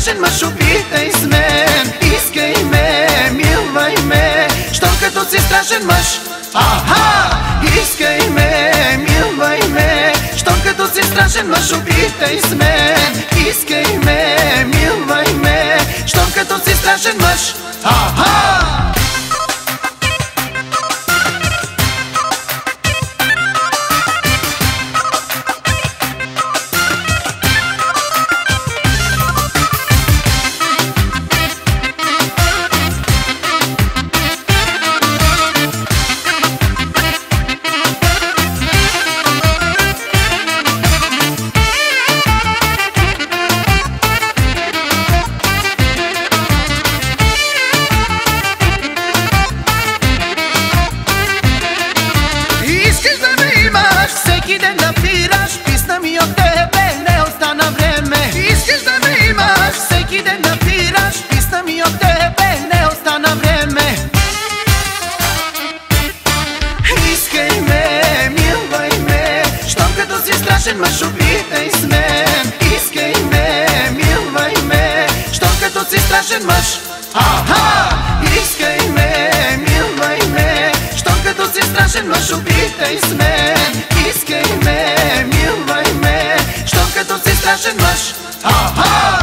страшен мъж опитай с мен Искай ме, милвай ме. Щом като си страшен мъж. Аха! Искай ме, милвай ме. Щом като си страшен мъж опитай с мен напираш Писна ми от тебе, не остана време. Искаш да ме имаш, всеки ден напираш Писна ми от тебе, не остана време. Искай ме, милвай ме Щом като си страшен мъж, опитай с мен. Искай ме, милвай ме Щом като си страшен мъж Аха! Искай ме, милвай ме Щом като си страшен мъж, опитай с мен. Искай ме, като си страшен